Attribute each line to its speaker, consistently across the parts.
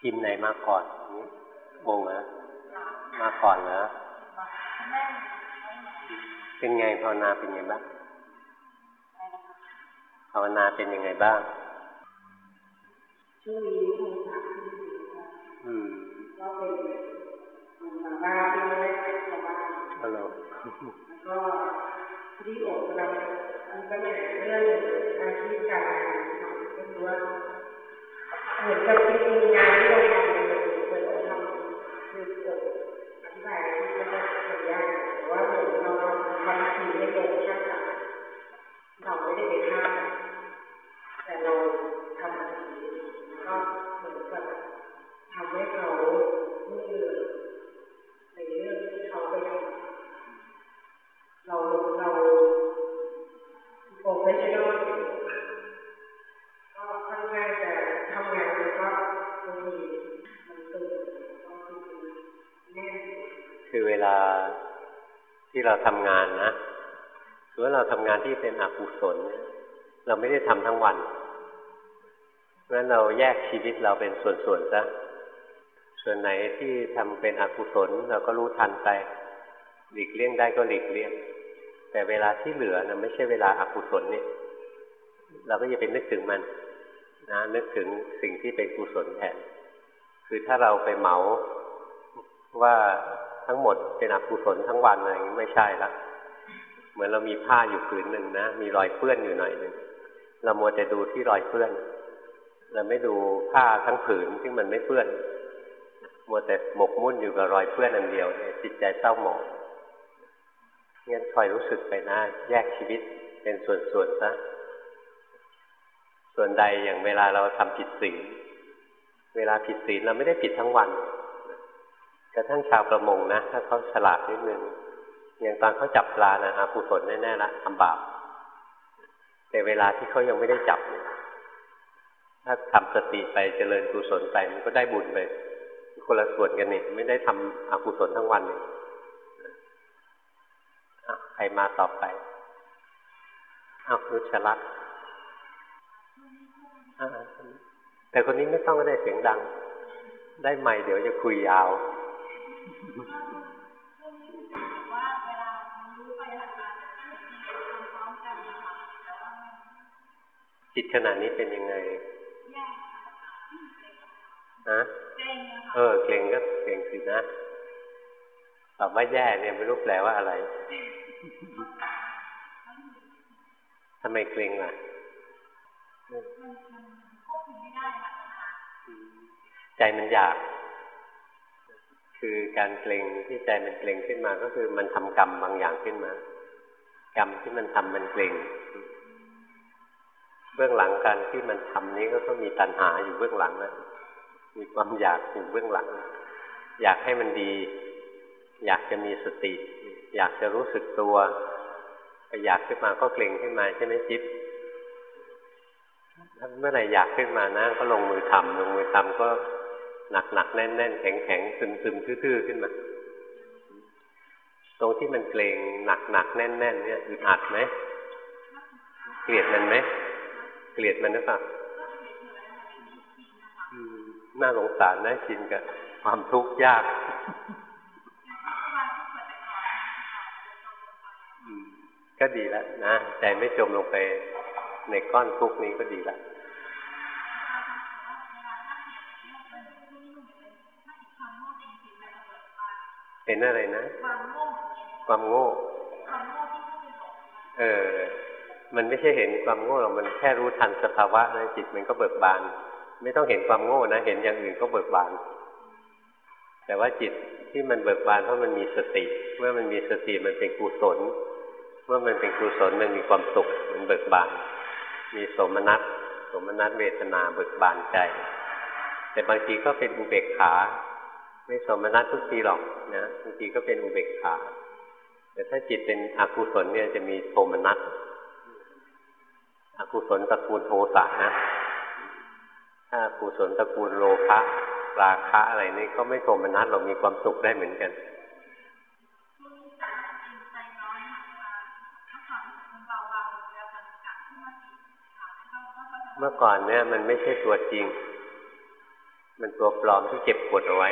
Speaker 1: พิมพ์ไหนมาก่อนงงนะมาก่อนเหรอเป็นไงภาวนาเป็นไงบ้างภาวนาเป็นยังไงบ้าง
Speaker 2: ช่วงนี้โทรศัพท์อืมก็เป็นเหมือนบ้าที่ไม่ได้เป็นชาวบ้าน
Speaker 1: ฮัลโหล
Speaker 2: แล้วก็ที่อกเรามีปัญหาเรื่องอาชีพการงานก็คือว่า เหมือนกับจริงๆงานที่เราทำเนี่ยเหมือนเราทำคือจบอธิบายที่ไม่ได้ทำยากแต่ว่าเหมือนเราทำทีไม่ลงช่างเราไม่ได้ไปฆ่าแต่เรา ที่เราทำงานนะ
Speaker 1: คือว่าเราทำงานที่เป็นอกุศลเราไม่ได้ทำทั้งวันเพราะฉะนั้นเราแยกชีวิตเราเป็นส่วนๆซะส่วนไหนที่ทำเป็นอกุศลเราก็รู้ทันไปหลีกเลี่ยงได้ก็หลีกเลี่ยง แต่เวลาที่เหลือนะไม่ใช่เวลาอากุศลนี่เราก็อย่าไปนึกถึงมันนะนึกถึงสิ่งที่เป็นกุศลแทนคือถ้าเราไปเหมาว่า ทั้งหมดเป็นอกุศลทั้งวันอะไรอย่างนี้ไม่ใช่ละเหมือนเรามีผ้าอยู่ผืนหนึ่งนะ มีรอยเปื้อนอยู่หน่อยหนึ่งเราโมจะดูที่รอยเปื้อน เราไม่ดูผ้าทั้งผืนที่มันไม่เปื้อนมัวแต่หมกมุ่นอยู่กับรอยเปื้อนอันเดียวเนี่ยจิตใจเศร้าหมองงั้นคอยรู้สึกไปนะแยกชีวิตเป็นส่วนๆซะส่วนใดอย่างเวลาเราทำผิดศีลเวลาผิดศีลเราไม่ได้ผิดทั้งวัน ระทั่งชาวประมงนะถ้าเขาฉลาดนิดนึงอย่างตอนเขาจับปลานะอาภูสนแน่ๆละทำบาปแต่เวลาที่เขายังไม่ได้จับ ถ้าทำสติไปเจริญกุศลไปมันก็ได้บุญไปคนละส่วนกันนี่ไม่ได้ทำอกุศลทั้งวันนี่ใครมาต่อไปอาวนุชลักแต่คนนี้ไม่ต้องได้เสียงดัง ได้ใหม่เดี๋ยวจะคุยยาว จิตขนาดนี้เป็นยังไงฮะเออเกรงก็เกรงสินะตอบว่าแย่เนี่ยไม่รู้แปลว่าอะไรทำไมเกรงล่ะใจมันอยาก คือการเกรงที่ใจมันเกรงขึ้นมาก็คือมันทำกรรมบางอย่างขึ้นมา กรรมที่มันทำมันเกรงเบื้องหลังการที่มันทำนี้ก็ต้องมีตัณหาอยู่เบื้องหลังนะมีความอยากอยู่เบื้องหลัง อยากให้มันดี อยากจะมีสติ อยากจะรู้สึกตัวอยากขึ้นมาก็เกรงขึ้นมาใช่ไหมจิ๊บถ้าเมื่อไหร่อยากขึ้นมานะก็ลงมือทำลงมือทำก็ หนักหนักแน่นแน่นแข็งแข็งซึมซึมทื่อๆขึ้นมาตรงที่มันเกรงหนักหนักแน่นแน่นเนี่ยอึดอัดไหมเกลียดมันไหมเกลียดมันหรือเปล่าน่าสงสารนะชินกับความทุกข์ยากก็ดีแล้วนะใจไม่จมลงไปในก้อนทุกข์นี้ก็ดีแล้ว เห็นอะไรนะ ความโง่ เออ มันไม่ใช่เห็นความโง่หรอก มันแค่รู้ทันสภาวะนะจิตมันก็เบิกบาน ไม่ต้องเห็นความโง่นะ เห็นอย่างอื่นก็เบิกบาน แต่ว่าจิตที่มันเบิกบานเพราะมันมีสติ เมื่อมันมีสติมันเป็นกุศล เมื่อมันเป็นกุศลมันมีความสุข มันเบิกบาน มีสมนัตสมนัตเวทนาเบิกบานใจ แต่บางทีก็เป็นอุเบกขา ไม่สมนัตทุกทีหรอกนะบางทีก็เป็นอุเบกขา แต่ถ้าจิตเป็นอกุศลเนี่ยจะมีโทมนัสอกุศลตระกูลโทสะนะ ถ้ากุศลตระกูลโลภะราคะอะไรนี่ก็ไม่โทมนัสเรามีความสุขได้เหมือนกันเมื่อก่อนเนี่ยมันไม่ใช่ตัวจริง มันตัวปลอมที่เก็บกดเอาไว้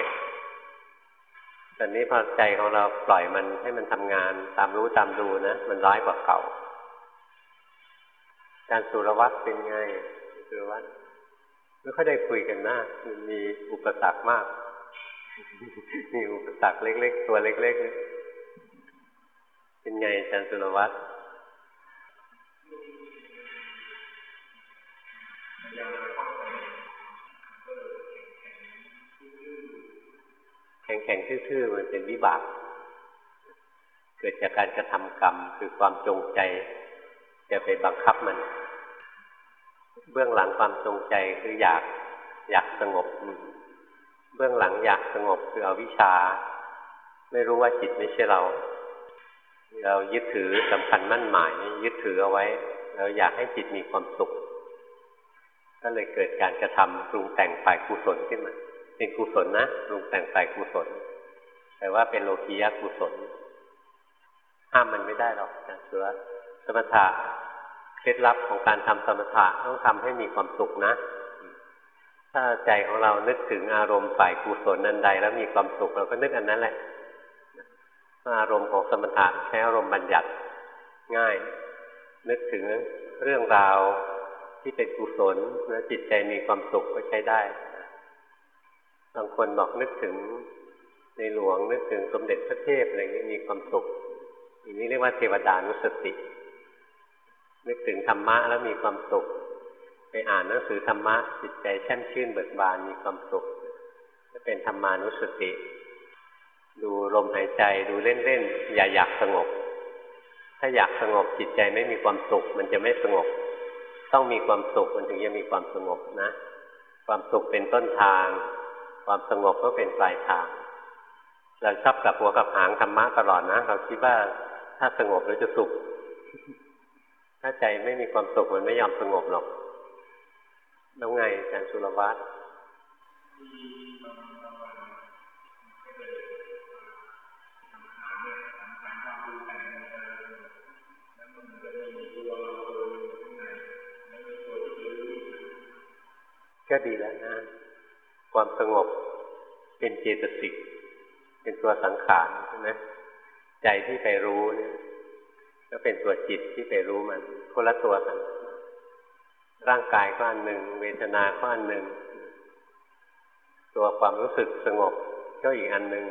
Speaker 1: ตอนนี้พอใจของเราปล่อยมันให้มันทำงานตามรู้ตามดูนะ มันร้ายกว่าเก่าการสุรวัตรเป็นไงสุรวัตรไม่ค่อยได้คุยกันนะมันมีอุปสรรคมาก มีอุปสรรคเล็ก ๆ ตัวเล็กๆเป็นไงอาจารย์สุรวัตร แข็งๆทื่อๆมันเป็นวิบาก เกิดจากการกระทำกรรมคือความจงใจ จะไปบังคับมัน เบื้องหลังความจงใจคืออยากอยากสงบ เบื้องหลังอยากสงบคือเอาวิชา ไม่รู้ว่าจิตไม่ใช่เรา เรายึดถือสำคัญมั่นหมาย ยึดถือเอาไว้ เราอยากให้จิตมีความสุข ก็เลยเกิดการกระทำปรุงแต่งฝ่ายกุศลขึ้นมา เป็นกุศลนะปรุงแต่งฝ่ายกุศล แต่ว่าเป็นโลกียะกุศล ห้ามมันไม่ได้หรอกนะเสือสมถะเคล็ดลับของการทำสมถะต้องทำให้มีความสุขนะ ถ้าใจของเรานึกถึงอารมณ์ฝ่ายกุศลนันใด แล้วมีความสุขเราก็นึกอันนั้นแหละอารมณ์ของสมถะใช้อารมณ์บัญญัติง่าย นึกถึงเรื่องราวที่เป็นกุศลแล้วจิตใจมีความสุขก็ใช้ได้ บางคนบอกนึกถึงในหลวงนึกถึงสมเด็จพระเทพอะไรนี้มีความสุขอย่างนี้เรียกว่าเทวดานุสติ นึกถึงธรรมะแล้วมีความสุข ไปอ่านหนังสือธรรมะจิตใจแช่มชื่นเบิกบานมีความสุขจะเป็นธรรมานุสติ ดูลมหายใจดูเล่นๆอย่าอยากสงบ ถ้าอยากสงบจิตใจไม่มีความสุข มันจะไม่สงบ ต้องมีความสุขมันถึงจะมีความสงบนะ ความสุขเป็นต้นทาง ความสงบก็เป็นปลายทาง เราชอบกับหัวกับหางธรรมะตลอดนะ เราคิดว่าถ้าสงบแล้วจะสุข ถ้าใจไม่มีความสุขมันไม่ยอมสงบหรอก แล้วไงอาจารย์สุรวัตรก็ดีแล้วนะ ความสงบเป็นเจตสิก เป็นตัวสังขารใช่ไหมใจที่ไปรู้เนี่ยก็เป็นตัวจิตที่ไปรู้มันคนละตัวกัน ร่างกายก็อันหนึ่ง เวทนาก็อันหนึ่ง ตัวความรู้สึกสงบก็อีกอันหนึ่ง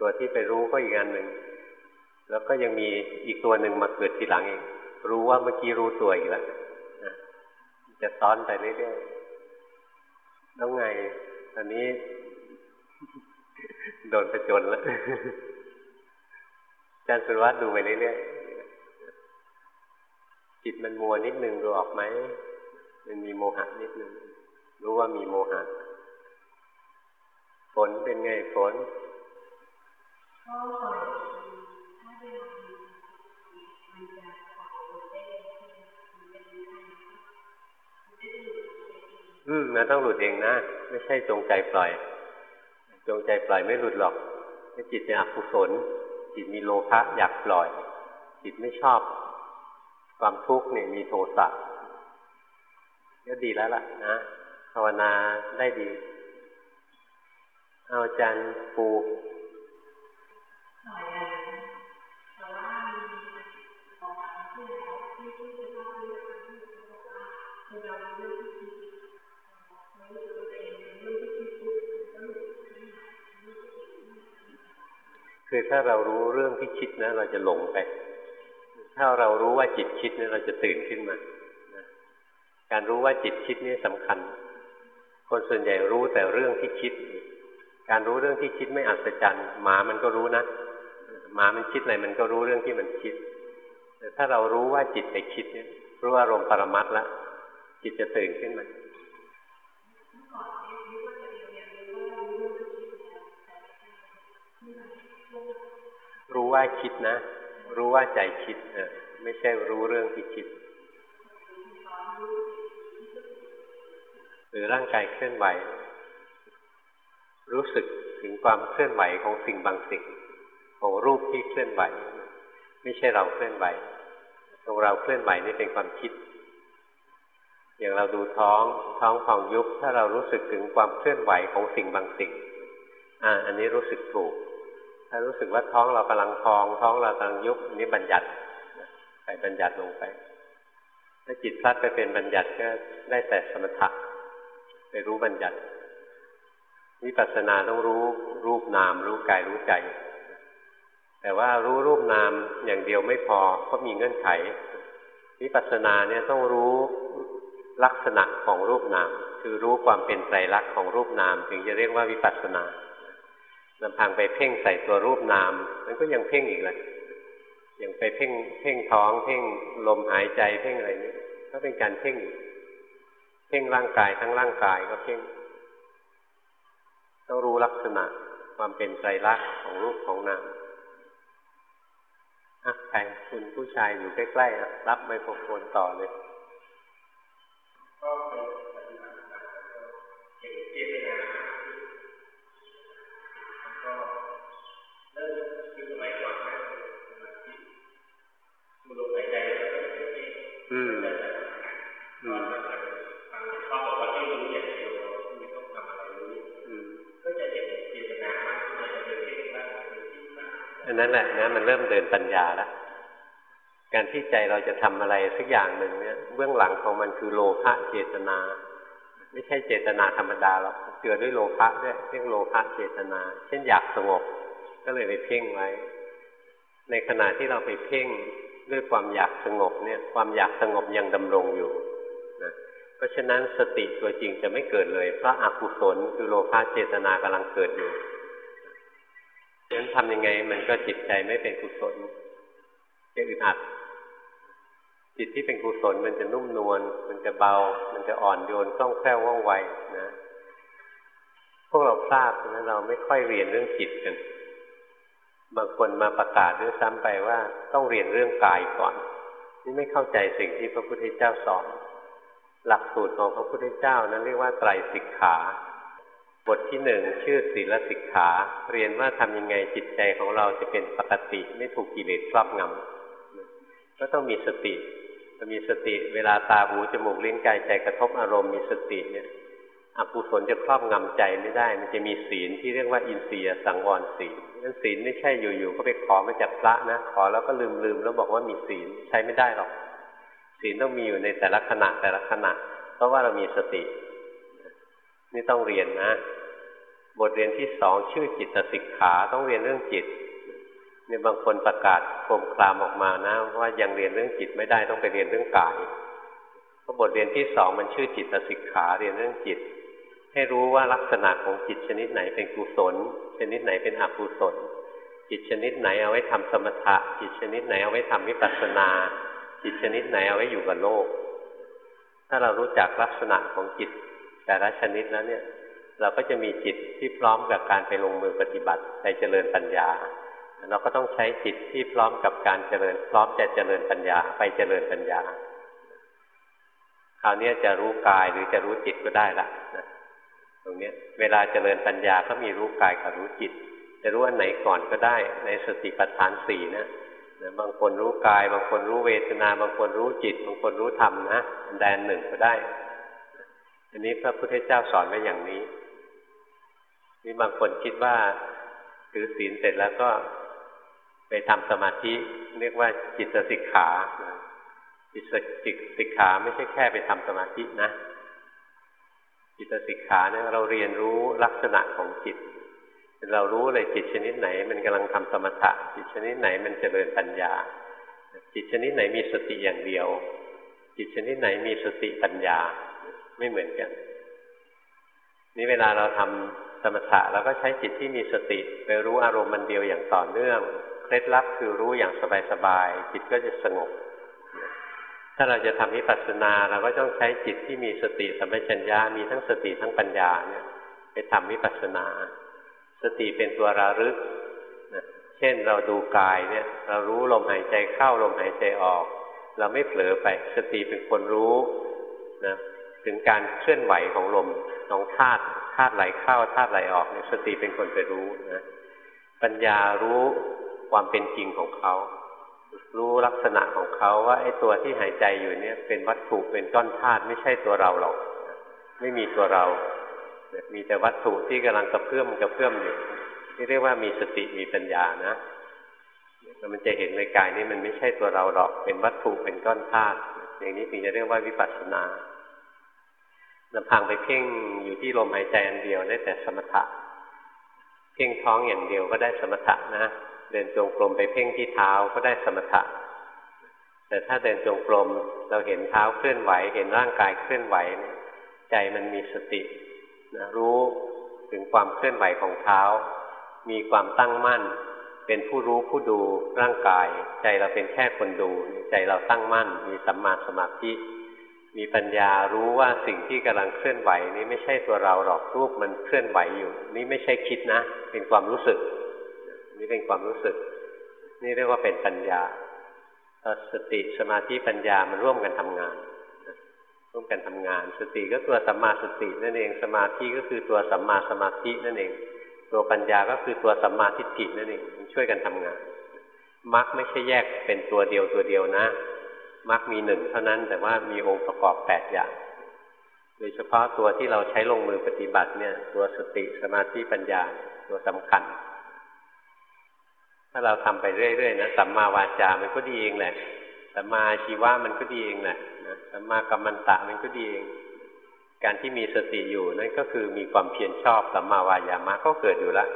Speaker 1: ตัวที่ไปรู้ก็อีกอันหนึ่ง แล้วก็ยังมีอีกตัวหนึ่งมาเกิดทีหลังเองรู้ว่าเมื่อกี้รู้ตัวอีกแล้วจะซ้อนไปเรื่อยๆแล้วไง อนนี้ โดนประจนแล้วอาจารย์สุรวัตรดูไปเรื่อยๆ จิตมันมัวนิดนึงดูออกไหม มันมีโมหะนิดนึง รู้ว่ามีโมหะ ฝนเป็นไงฝน
Speaker 3: ก็ฝน อืมมัน
Speaker 1: ต้องหลุดเองนะ ไม่ใช่จงใจปล่อย จงใจปล่อยไม่หลุดหรอกถ้าจิตเป็นอกุศล จิตมีโลภะอยากปล่อย จิตไม่ชอบ ความทุกข์เนี่ยมีโทสะก็ดีแล้วล่ะนะภาวนาได้ดี เอาอาจารย์ปู
Speaker 3: คือ
Speaker 1: ถ้าเรารู้เรื่องที่คิดนะเราจะหลงไป ถ้าเรารู้ว่าจิตคิดเนี่ยเราจะตื่นขึ้นมานะการรู้ว่าจิตคิดนี่สำคัญ คนส่วนใหญ่รู้แต่เรื่องที่คิด การรู้เรื่องที่คิดไม่อัศจรรย์หมามันก็รู้นะหมามันคิดอะไรมันก็รู้เรื่องที่มันคิด แต่ถ้าเรารู้ว่าจิตไปคิดเนี่ยรู้อารมณ์ปรมัตแล้วจิตจะตื่นขึ้นมา รู้ว่าคิดนะ รู้ว่าใจคิดเออไม่ใช่รู้เรื่องที่คิด หรือร่างกายเคลื่อนไหว รู้สึกถึงความเคลื่อนไหวของสิ่งบางสิ่ง ของรูปที่เคลื่อนไหว ไม่ใช่เราเคลื่อนไหวตรงเราเคลื่อนไหวนี่เป็นความคิด อย่างเราดูท้องท้องของยุบถ้าเรารู้สึกถึงความเคลื่อนไหวของสิ่งบางสิ่งอ่าอันนี้รู้สึกถูก ถ้ารู้สึกว่าท้องเรากำลังพอง ท้องเรากำลังยุบอันนี้บัญญัติใส่บัญญัติลงไป ถ้าจิตพลัดไปเป็นบัญญัติก็ได้แต่สมถะไปรู้บัญญัติวิปัสสนาต้องรู้รูปนาม รู้กายรู้ใจ แต่ว่ารู้รูปนามอย่างเดียวไม่พอก็มีเงื่อนไขวิปัสสนาเนี่ยต้องรู้ลักษณะของรูปนาม คือรู้ความเป็นไตรลักษณ์ของรูปนาม ถึงจะเรียกว่าวิปัสสนา ลำพังไปเพ่งใส่ตัวรูปนาม มันก็ยังเพ่งอีกแหละยังไปเพ่งเพ่งท้องเพ่งลมหายใจเพ่งอะไรนี่ก็เป็นการเพ่งอีกเพ่งร่างกายทั้งร่างกายก็เพ่งต้องรู้ลักษณะความเป็นไตรลักษณ์ของรูปของนามอะใครคุณผู้ชายอยู่ใกล้ๆรับไมโครโฟนต่อเลยก็เป็น นั้นแหละนะมันเริ่มเดินปัญญาแล้วการที่ใจเราจะทำอะไรสักอย่างหนึ่งเนี่ย เบื้องหลังของมันคือโลภะเจตนา ไม่ใช่เจตนาธรรมดาหรอกเกิดด้วยโลภะด้วยเรียกโลภะเจตนา เช่นอยากสงบ ก็เลยไปเพ่งไว้ ในขณะที่เราไปเพ่งด้วยความอยากสงบเนี่ย ความอยากสงบยังดำรงอยู่นะเพราะฉะนั้นสติตัวจริงจะไม่เกิดเลยเพราะอกุศลคือโลภะเจตนากำลังเกิดอยู่ ฉะนั้นทำยังไงมันก็จิตใจไม่เป็นกุศลจะอึดอัดจิตที่เป็นกุศลมันจะนุ่มนวล มันจะเบา มันจะอ่อนโยนคล่องแคล่วว่องไวนะ พวกเราพลาดนะเราไม่ค่อยเรียนเรื่องจิตกัน บางคนมาประกาศด้วยซ้ำไปว่าต้องเรียนเรื่องกายก่อน นี่ไม่เข้าใจสิ่งที่พระพุทธเจ้าสอน หลักสูตรของพระพุทธเจ้านั้นเรียกว่าไตรสิกขา บทที่หนึ่งชื่อศีลสิกขา เรียนว่าทำยังไงจิตใจของเราจะเป็นปกติไม่ถูกกิเลสครอบงำก็ต้องมีสติมีสติเวลาตาหูจมูกลิ้นกายใจกระทบอารมณ์มีสติเนี่ยอกุศลจะครอบงำใจไม่ได้ มันจะมีศีลที่เรียกว่าอินทรียสังวรศีลนั้นศีลไม่ใช่อยู่ๆก็ไปขอมาจากพระนะขอแล้วก็ลืมๆแล้วบอกว่ามีศีลใช้ไม่ได้หรอก ศีลต้องมีอยู่ในแต่ละขณะแต่ละขณะเพราะว่าเรามีสติ นี่ต้องเรียนนะ บทเรียนที่สองชื่อจิตสิกขาต้องเรียนเรื่องจิตเนี่ยบางคนประกาศโคมคลามออกมานะว่ายังเรียนเรื่องจิตไม่ได้ต้องไปเรียนเรื่องกายเพราะบทเรียนที่สองมันชื่อจิตสิกขาเรียนเรื่องจิต ให้รู้ว่าลักษณะของจิตชนิดไหนเป็นกุศล ชนิดไหนเป็นอกุศล จิตชนิดไหนเอาไว้ทำสมถะ จิตชนิดไหนเอาไว้ทำวิปัสสนา จิตชนิดไหนเอาไว้อยู่กับโลก ถ้าเรารู้จักลักษณะของจิตแต่ละชนิดแล้วเนี่ย เราก็จะมีจิตที่พร้อมกับการไปลงมือปฏิบัติในเจริญปัญญา เราก็ต้องใช้จิตที่พร้อมกับการเจริญ พร้อมจะเจริญปัญญา ไปเจริญปัญญาคราวนี้จะรู้กายหรือจะรู้จิตก็ได้ละนะตรงนี้เวลาเจริญปัญญาก็มีรู้กายกับรู้จิต จะรู้อันไหนก่อนก็ได้ ในสติปัฏฐานสี่นะนะบางคนรู้กาย บางคนรู้เวทนา บางคนรู้จิต บางคนรู้ธรรมนะแดนหนึ่งก็ได้ อันนี้พระพุทธเจ้าสอนไว้อย่างนี้ นี่บางคนคิดว่าถือศีลเสร็จแล้วก็ไปทำสมาธิเรียกว่าจิตสิกขาจิตสิกขาไม่ใช่แค่ไปทำสมาธินะ จิตสิกขาเนี่ยเราเรียนรู้ลักษณะของจิต เรารู้เลยจิตชนิดไหน มันกำลังทำสมถะ จิตชนิดไหนมันจเจริญปัญญา จิตชนิดไหนมีสติอย่างเดียว จิตชนิดไหนมีสติปัญญาไม่เหมือนกัน นี่เวลาเราทำ สมถะเราก็ใช้จิตที่มีสติไปรู้อารมณ์มันเดียวอย่างต่อเนื่องเคล็ดลับคือรู้อย่างสบายๆจิตก็จะสงบ ถ้าเราจะทำวิปัสสนาเราก็ต้องใช้จิตที่มีสติสัมปชัญญะมีทั้งสติทั้งปัญญาเนี่ยไปทำวิปัสสนา สติเป็นตัวระลึกนะเช่นเราดูกายเนี่ย เรารู้ลมหายใจเข้าลมหายใจออก เราไม่เผลอไปสติเป็นคนรู้นะถึงการเคลื่อนไหวของลมของธาตุาตุไหลเข้าธาตุไหลออกเนี่ยสติเป็นคนไปรู้นะปัญญารู้ความเป็นจริงของเขารู้ลักษณะของเขาว่าไอ้ตัวที่หายใจอยู่เนี่ย เป็นวัตถุเป็นก้อนธาตุไม่ใช่ตัวเราหรอก ไม่มีตัวเรา มีแต่วัตถุที่กำลังกระเพื่อมกระเพื่อมอยู่นี่เรียกว่ามีสติมีปัญญานะแล้วมันจะเห็นในกายนี้มันไม่ใช่ตัวเราหรอกเป็นวัตถุเป็นก้อนธาตุอย่างนี้ถึงจะเรียกว่าวิปัสสนา ลำพังไปเพ่งอยู่ที่ลมหายใจอันเดียวได้แต่สมถะ เพ่งท้องอย่างเดียวก็ได้สมถะนะ เดินจงกรมไปเพ่งที่เท้าก็ได้สมถะ แต่ถ้าเดินจงกรมเราเห็นเท้าเคลื่อนไหว เห็นร่างกายเคลื่อนไหวใจมันมีสตินะรู้ถึงความเคลื่อนไหวของเท้า มีความตั้งมั่น เป็นผู้รู้ผู้ดูร่างกาย ใจเราเป็นแค่คนดู ใจเราตั้งมั่น มีสัมมาสมาธิ มีปัญญารู้ว่าสิ่งที่กำลังเคลื่อนไหวนี้ไม่ใช่ตัวเราหรอกรูปมันเคลื่อนไหวอยู่ นี่ไม่ใช่คิดนะ เป็นความรู้สึก นี่เป็นความรู้สึก นี่เรียกว่าเป็นปัญญาสติสมาธิปัญญามันร่วมกันทำงานร่วมกันทำงาน สติก็ตัวสัมมาสตินั่นเอง สมาธิก็คือตัวสัมมาสมาธินั่นเอง ตัวปัญญาก็คือตัวสัมมาทิฏฐินั่นเองมันช่วยกันทำงานมรรคไม่ใช่แยกเป็นตัวเดียวตัวเดียวนะ มรรคมีหนึ่งเท่านั้นแต่ว่ามีองค์ประกอบแปดอย่างโดยเฉพาะตัวที่เราใช้ลงมือปฏิบัติเนี่ย ตัวสติสมาธิปัญญาตัวสำคัญ ถ้าเราทำไปเรื่อยๆนะสัมมาวาจา มันก็ดีเองแหละสัมมาชีวะมันก็ดีเองแหละสัมมากัมมันตะมันก็ดีเอง การที่มีสติอยู่นั่นก็คือมีความเพียรชอบสัมมาวายามะก็เกิดอยู่แล้ว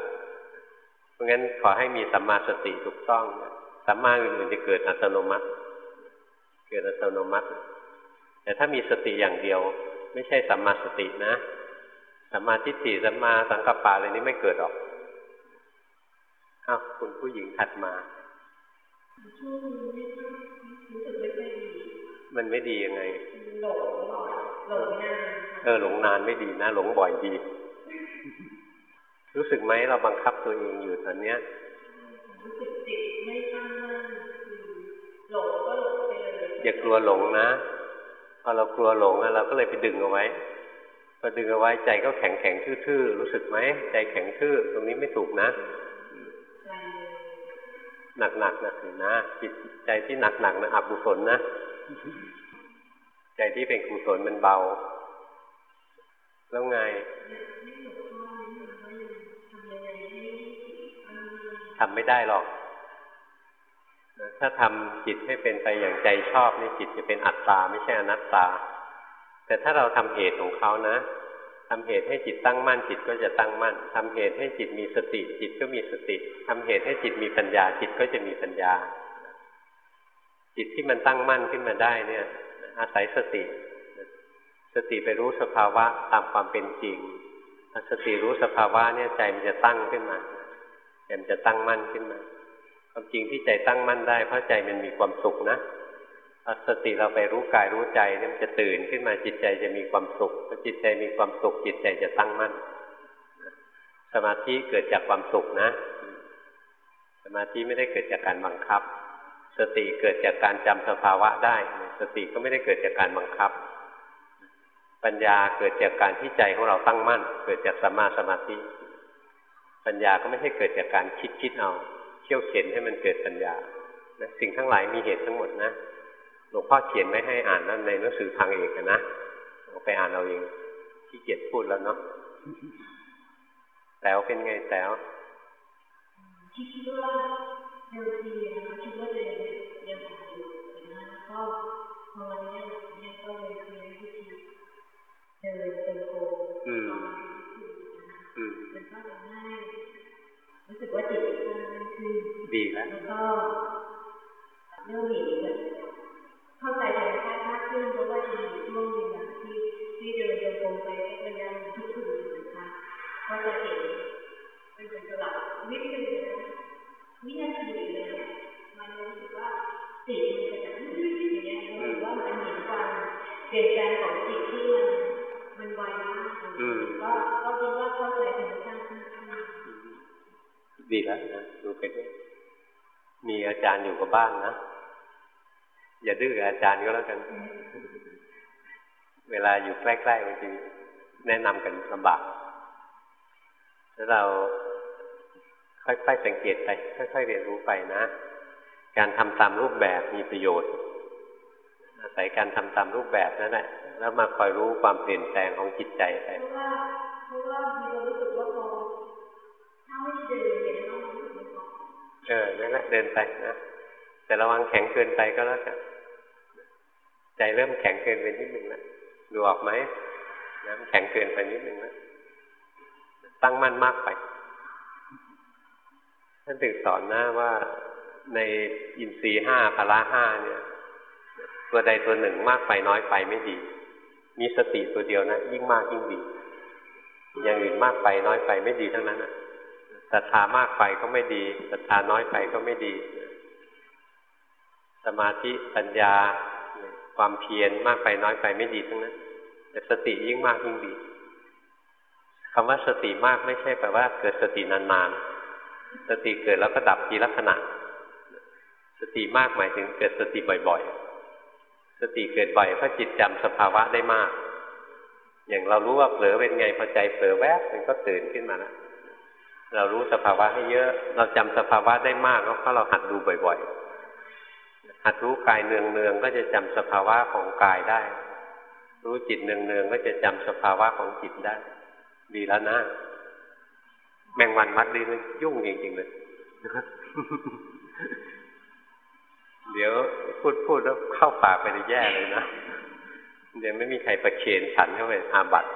Speaker 1: เพราะงั้นขอให้มีสัมมาสติถูกต้องสัมมาอื่นๆจะเกิดอัตโนมัติ เกิดอัตโนมัติ แต่ถ้ามีสติอย่างเดียว ไม่ใช่สัมมาสตินะสัมมาทิฏฐิสัมมาสังกัปปะอะไรนี้ไม่เกิดหรอกอ้าวคุณผู้หญิงถัดมามันไม่ดียังไงหลงหลงนานเออหลงนานไม่ดีนะหลงบ่อยดี รู้สึกไหมเราบังคับตัวเองอยู่ตอนเนี้ย อย่ากลัวหลงนะ พอเรากลัวหลงเราก็เลยไปดึงเอาไว้พอดึงเอาไว้ใจก็แข็งแข็งทื่อๆรู้สึกไหมใจแข็งทื่อตรงนี้ไม่ถูกนะ หนักๆนะถือนะจิตใจที่หนักๆนะอกุศลนะ ใจที่เป็นกุศลมันเบา แล้วไงทำไม่ได้หรอก ถ้าทำจิตให้เป็นไปอย่างใจชอบนี่จิตจะเป็นอัตตาไม่ใช่อนัตตา แต่ถ้าเราทำเหตุของเขานะทำเหตุให้จิตตั้งมั่น จิตก็จะตั้งมั่นทำเหตุให้จิตมีสติ จิตก็มีสติทำเหตุให้จิตมีปัญญา จิตก็จะมีปัญญา จิตที่มันตั้งมั่นขึ้นมาได้เนี่ย อาศัยสติ สติไปรู้สภาวะตามความเป็นจริงสติรู้สภาวะเนี่ยใจมันจะตั้งขึ้นมาใจมันจะตั้งมั่นขึ้นมา ความจริงที่ใจตั้งมั่นได้ เพราะใจมันมีความสุขนะสติเราไปรู้กายรู้ใจเนี่ยมันจะตื่นขึ้นมาจิตใจจะมีความสุขพอจิตใจมีความสุข จิตใจจะตั้งมั่น สมาธิเกิดจากความสุขนะ สมาธิไม่ได้เกิดจากการบังคับ สติเกิดจากการจำสภาวะได้ สติก็ไม่ได้เกิดจากการบังคับ ปัญญาเกิดจากการที่ใจของเราตั้งมั่น เกิดจากสัมมาสมาธิ ปัญญาก็ไม่ใช่เกิดจากการคิดคิดเอา เขี่ยวเข็นให้มันเกิดปัญญาสิ่งทั้งหลายมีเหตุทั้งหมดนะหลวงพ่อเขียนไม่ให้อ่านนั่นในหนังสือทางเอกนะไปอ่านเอาเองขี้เกียจพูดแล้วเนาะแต๋วเป็นไงแต๋ว
Speaker 3: คิดว่าเดิมทีนะคิดว่าจะยังอ่าอยู่นะก็พอวันนี้เนี่ยก็เลยเรียนวิธีเดิน ดี
Speaker 1: แล้ว
Speaker 3: แล้วก็เรื่องนี้แบบเข้าใจธรรมชาติมากขึ้นเพราะว่าจะมีช่วงหนึ่งที่ที่เดินเดินตรงไประยะทุกคืนนะคะก็จะเห็นเป็นเป็นสลับวิธีวินาทีเลยมันรู้สึกว่าจิตมันจะแบบอย่างเงี้ยรู้สึกว่ามันเห็นความเปลี่ยนแปลงของจิตที่มันมันไวมากก็ก็คิดว่าเข้าใจธรรมชาติมากขึ้น
Speaker 1: ดีแล้วนะดูไปด้วย มีอาจารย์อยู่กับบ้านนะ อย่าดื้ออาจารย์ก็แล้วกัน เวลาอยู่ใกล้ๆบางทีแนะนำกันลำบาก แล้วเราค่อยๆสังเกตไป ค่อยๆเรียนรู้ไปนะ การทำตามรูปแบบมีประโยชน์ อาศัยการทำตามรูปแบบนั่นแหละ แล้วมาคอยรู้ความเปลี่ยนแปลงของจิตใจไป
Speaker 3: เพราะว่าเพราะว่ามีความรู้สึกว่าพอถ้าไม่เดินเนี่ยต้องรู้สึกไม่พอ
Speaker 1: เออนั่นแหละเดินไปนะแต่ระวังแข็งเกินไปก็แล้วกันใจเริ่มแข็งเกินไปนิดหนึ่งนะดูออกไหมน้ำแข็งเกินไปนิดหนึ่งนะตั้งมั่นมากไปท่านถึงสอนนะว่าในอินทรีห้าพละห้าเนี่ย ตัวใดตัวหนึ่งมากไปน้อยไปไม่ดี มีสติตัวเดียวนะ ยิ่งมากยิ่งดี อย่างอื่นมากไปน้อยไปไม่ดีทั้งนั้นนะ ศรัทธามากไปก็ไม่ดีศรัทธาน้อยไปก็ไม่ดี สมาธิปัญญา ความเพียรมากไปน้อยไปไม่ดีทั้งนั้น แต่สติยิ่งมากยิ่งดีคำว่าสติมากไม่ใช่แปลว่าเกิดสตินานๆ สติเกิดแล้วก็ดับทีละขณะ สติมากหมายถึงเกิดสติบ่อยๆ สติเกิดบ่อยเพราะจิตจำสภาวะได้มาก อย่างเรารู้ว่าเผลอเป็นไงพอใจเผลอแวบมันก็ตื่นขึ้นมาแล้ว เรารู้สภาวะให้เยอะ เราจำสภาวะได้มากเพราะเราหัดดูบ่อย ๆ หัดรู้กายเนืองๆก็จะจำสภาวะของกายได้ รู้จิตเนืองๆก็จะจำสภาวะของจิตได้ ดีแล้วนะแมงวันมัดดีมันยุ่งจริงๆเลยเดี๋ยวพูดพูดแล้วเข้าปากไปในแย่เลยนะ เดี๋ยวไม่มีใครประเคนฉันเข้าไปอาบัต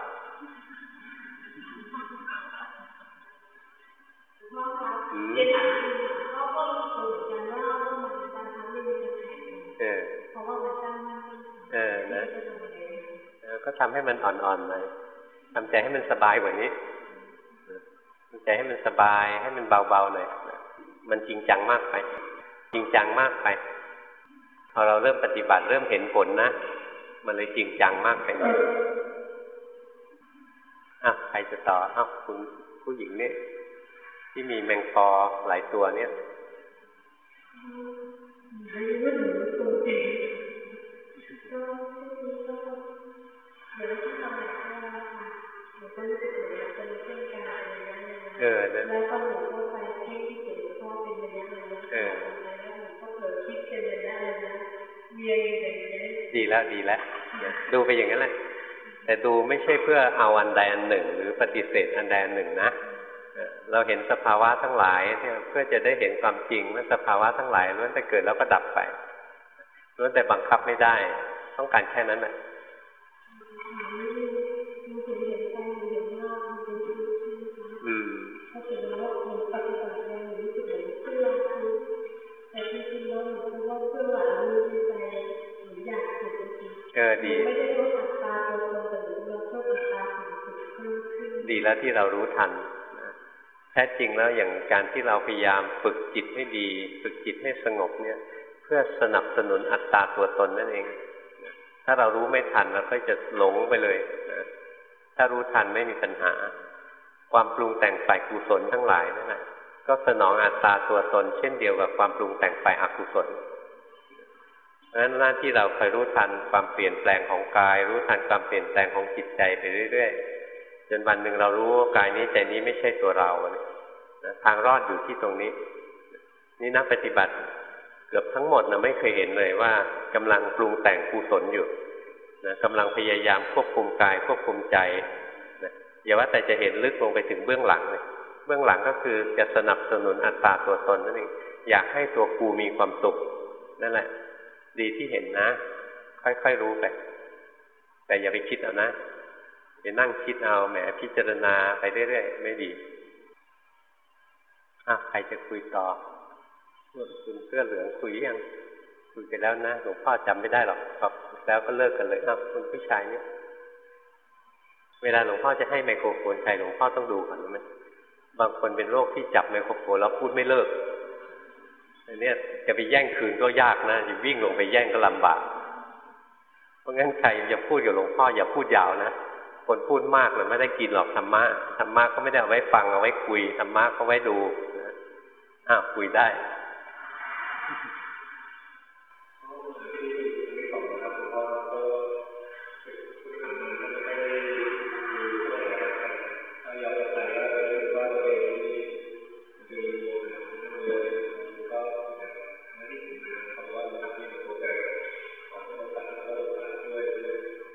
Speaker 1: ทำให้มันอ่อนๆหน่อยทำใจให้มันสบายกว่านี้ทำใจให้มันสบายให้มันเบาๆหน่อยมันจริงจังมากไป จริงจังมากไป พอเราเริ่มปฏิบัติเริ่มเห็นผลนะ มันเลยจริงจังมากไปอะใครจะต่ออ้าวคุณผู้หญิงเนี่ยที่มีแมงปอหลายตัวเนี่ย แล้วดีแล้วดูไปอย่างนั้นแหละแต่ดูไม่ใช่เพื่อเอาอันใดอันหนึ่ง หรือปฏิเสธอันใดอันหนึ่งนะเราเห็นสภาวะทั้งหลายเนี่ยเพื่อจะได้เห็นความจริงว่าสภาวะทั้งหลายล้วนแต่เกิดแล้วก็ดับไปล้วนแต่บังคับไม่ได้ ต้องการแค่นั้นแหละ แล้วที่เรารู้ทันแท้จริงแล้วอย่างการที่เราพยายามฝึกจิตให้ดี ฝึกจิตให้สงบเนี่ย เพื่อสนับสนุนอัตตาตัวตนนั่นเอง ถ้าเรารู้ไม่ทันเราก็จะหลงไปเลยนะถ้ารู้ทันไม่มีปัญหา ความปรุงแต่งฝ่ายกุศลทั้งหลายนั่นแหละก็สนองอัตตาตัวตน เช่นเดียวกับความปรุงแต่งฝ่ายอกุศลเพราะฉะนั้นหน้าที่เราคอยรู้ทันความเปลี่ยนแปลงของกาย รู้ทันความเปลี่ยนแปลงของจิตใจไปเรื่อย ๆ จนวันหนึ่งเรารู้ว่ากายนี้ใจนี้ไม่ใช่ตัวเราทางรอดอยู่ที่ตรงนี้ นี่นักปฏิบัติ เกือบทั้งหมดนะไม่เคยเห็นเลยว่ากำลังปรุงแต่งกุศลอยู่นะกำลังพยายามควบคุมกายควบคุมใจนะอย่าว่าแต่จะเห็นลึกลงไปถึงเบื้องหลังเลยเบื้องหลังก็คือจะสนับสนุนอัตตาตัวตนนั่นเองอยากให้ตัวกูมีความสุขนั่นแหละ ดีที่เห็นนะ ค่อยๆรู้ไปแต่อย่าไปคิดเอานะ นั่งคิดเอาแหมพิจารณาไปเรื่อยๆไม่ดีอะใครจะคุยต่อคุณเสื้อเหลืองคุยยังคุยไปแล้วนะหลวงพ่อจำไม่ได้หรอกครับแล้วก็เลิกกันเลยอะคุณผู้ชายเนี่ยเวลาหลวงพ่อจะให้ไมโครโฟนใครหลวงพ่อต้องดูก่อนไหมบางคนเป็นโรคที่จับไมโครโฟนแล้วพูดไม่เลิกอันนี้จะไปแย่งคืนก็ยากนะจะวิ่งลงไปแย่งก็ลำบาก เพราะงั้นใครอย่าพูดกับหลวงพ่ออย่าพูดยาวนะ คนพูดมากเลยไม่ได้กินหรอกธรรมะธรรมะก็ไม่ได้เอาไว้ฟังเอาไว้คุยธรรมะก็ไว้ดูอ้าคุยได้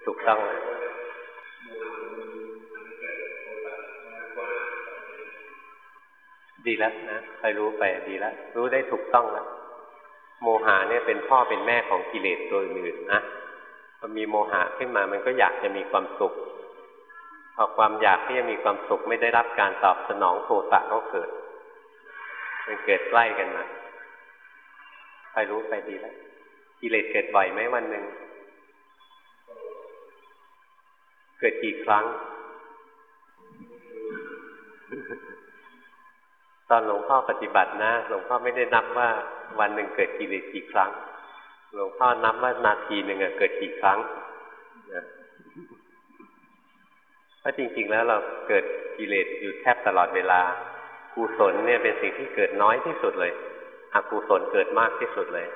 Speaker 1: ถูกต้องแล้ นะคอยรู้ไปดีแล้วรู้ได้ถูกต้องแล้วโมหะเนี่ยเป็นพ่อเป็นแม่ของกิเลสตัวอื่นนะพอมีโมหะขึ้นมามันก็อยากจะมีความสุขพอความอยากที่จะมีความสุขไม่ได้รับการตอบสนองโทสะก็เกิด มันเกิดใกล้กันมาคอยรู้ไปดีแล้วกิเลสเกิดบ่อยไหมวันหนึ่งเกิดกี่ครั้ง ตอนหลวงพ่อปฏิบัตินะ หลวงพ่อไม่ได้นับว่าวันหนึ่งเกิดกิเลสกี่ครั้ง หลวงพ่อนับว่านาทีหนึ่งเกิดกี่ครั้งนะเพราะจริงๆแล้วเราเกิดกิเลสอยู่แทบตลอดเวลา กุศลเนี่ยเป็นสิ่งที่เกิดน้อยที่สุดเลยอกุศลเกิดมากที่สุดเลย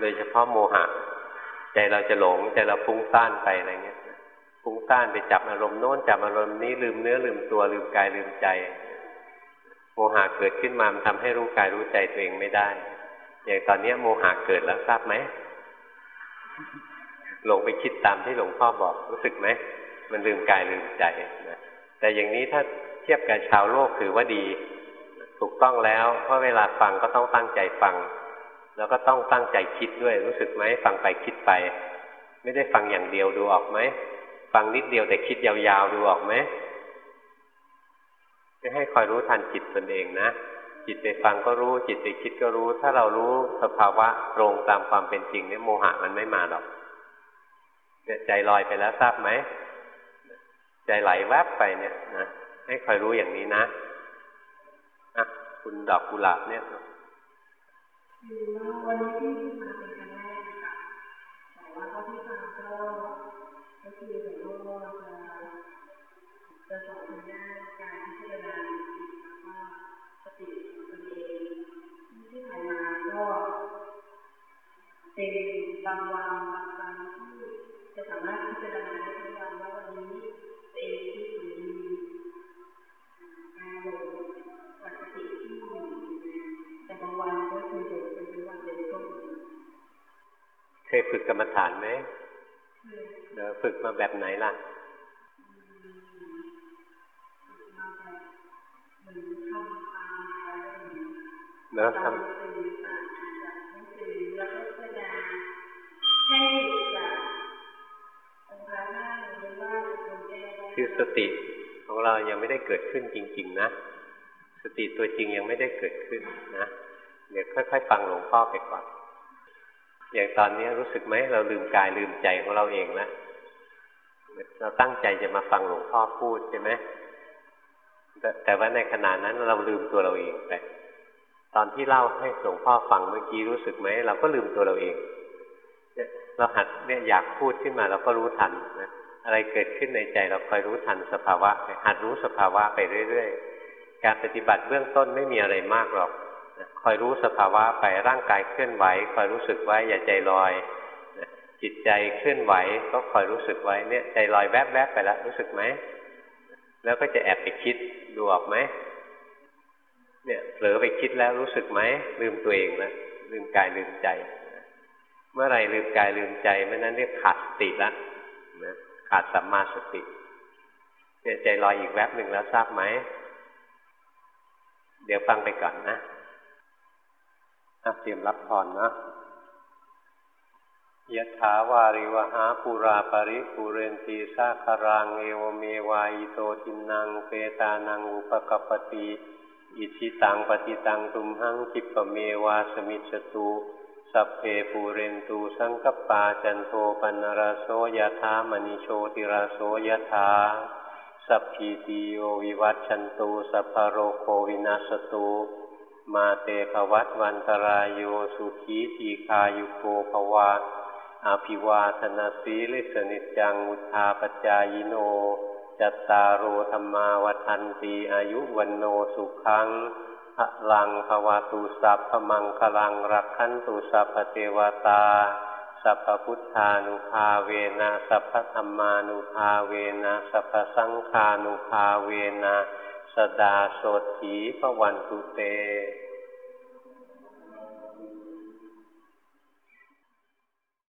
Speaker 1: โดยเฉพาะโมหะ ใจเราจะหลงใจเราฟุ้งซ่านไปอะไรเงี้ยฟุ้งซ่านไปจับอารมณ์โน้นจับอารมณ์นี้ลืมเนื้อลืมตัวลืมกายลืมใจ หะเกิดขึ้นมามันทำให้รู้กายรู้ใจตัวเองไม่ได้ อย่างตอนนี้โมหะเกิดแล้วทราบไหมหลงไปคิดตามที่หลวงพ่อบอกรู้สึกไหมมันลืมกายลืมใจนะแต่อย่างนี้ถ้าเทียบกับชาวโลกถือว่าดี ถูกต้องแล้ว เพราะเวลาฟังก็ต้องตั้งใจฟัง แล้วก็ต้องตั้งใจคิดด้วยรู้สึกไหมฟังไปคิดไป ไม่ได้ฟังอย่างเดียวดูออกไหมฟังนิดเดียวแต่คิดยาวๆดูออกไหม จะให้คอยรู้ทันจิตตนเองนะ จิตไปฟังก็รู้ จิตไปคิดก็รู้ ถ้าเรารู้สภาวะตรงตามความเป็นจริงเนี่ยโมหะมันไม่มาหรอกเนี่ยใจลอยไปแล้วทราบไหม ใจไหลแวบไปเนี่ยนะให้คอยรู้อย่างนี้นะอะคุณดอกกุหลาบเนี่ย
Speaker 3: คือว่าวันนี้ที่มาเป็นครั้งแรกนะคะแต่ว่าก็ที่ฟังก็ก็คือเหมือนว่าจะจะสอน เป็นบางวันบางครั้งที่จะสามารถพิจารณาได้ทุกวันว่าวันนี้ตัวเองที่ถูกดีการหลงวัตติที่อยู่แต่บางวันก็คือหลงเป็นวันเป็นต้น
Speaker 1: เคยฝึกกรรมฐานไหมเดี๋ยวฝึกมาแบบไหนล่ะเนอะทำ คือสติของเรายังไม่ได้เกิดขึ้นจริง ๆ นะ สติตัวจริงยังไม่ได้เกิดขึ้นนะ เดี๋ยวค่อยๆฟังหลวงพ่อไปก่อน อย่างตอนนี้รู้สึกไหมเราลืมกายลืมใจของเราเองแล้วเราตั้งใจจะมาฟังหลวงพ่อพูดใช่ไหมแต่ว่าในขณะนั้นเราลืมตัวเราเองไป ตอนที่เล่าให้หลวงพ่อฟังเมื่อกี้รู้สึกไหมเราก็ลืมตัวเราเอง เราหัดเนี่ยอยากพูดขึ้นมาเราก็รู้ทันนะอะไรเกิดขึ้นในใจเราคอยรู้ทันสภาวะหัดรู้สภาวะไปเรื่อยๆ การปฏิบัติเบื้องต้นไม่มีอะไรมากหรอกคอยรู้สภาวะไปร่างกายเคลื่อนไหวคอยรู้สึกไว้อย่าใจลอยจิตใจเคลื่อนไหวก็คอยรู้สึกไว้เนี่ยใจลอยแวบๆไปแล้วรู้สึกไหมแล้วก็จะแอบไปคิดดูออกไหมเนี่ยเผลอไปคิดแล้วรู้สึกไหมลืมตัวเองแล้วลืมกายลืมใจ เมื่อไรลืมกายลืมใจเมื่อนั้นเรียกขาดสติล้วนะขาดสัมมาสติเนี่ยใจลอยอีกแวบหนึ่งแล้วทราบไหม เดี๋ยวฟังไปก่อนนะเตรียมรับพรนะยะถาวาริวหาปุราปริปุเรนตีสาคารังเอวเมวะ อิโตทินนังเปตานังอุปกัปปติ อิจฉิตังปัตถิตังตุมหัง ขิปปเมวะ สมิชฌตุ สัพเพปูเรนตุ สังกัปปาจันโทปัณณรโสยถามณิโชติรโสยถาสัพพีติโยวิวัชชันตุ สัพพโรโควินัสสตุ มาเตภวัตวันตราโยสุขีทีฆายุโกภวะอาภิวาธนาสีลิสนิจังุทาปจายโน จัตตารโอธรรมาวันตีอายุวันโนสุขัง ลังภวาตุสัพพมังคลังรักขันตุสัพพเทวตา สัพพพุทธานุภาเวนะสัพพธรรมานุภาเวนะสัพพสังฆานุภาเวนะสดาโสถีพวันตุเต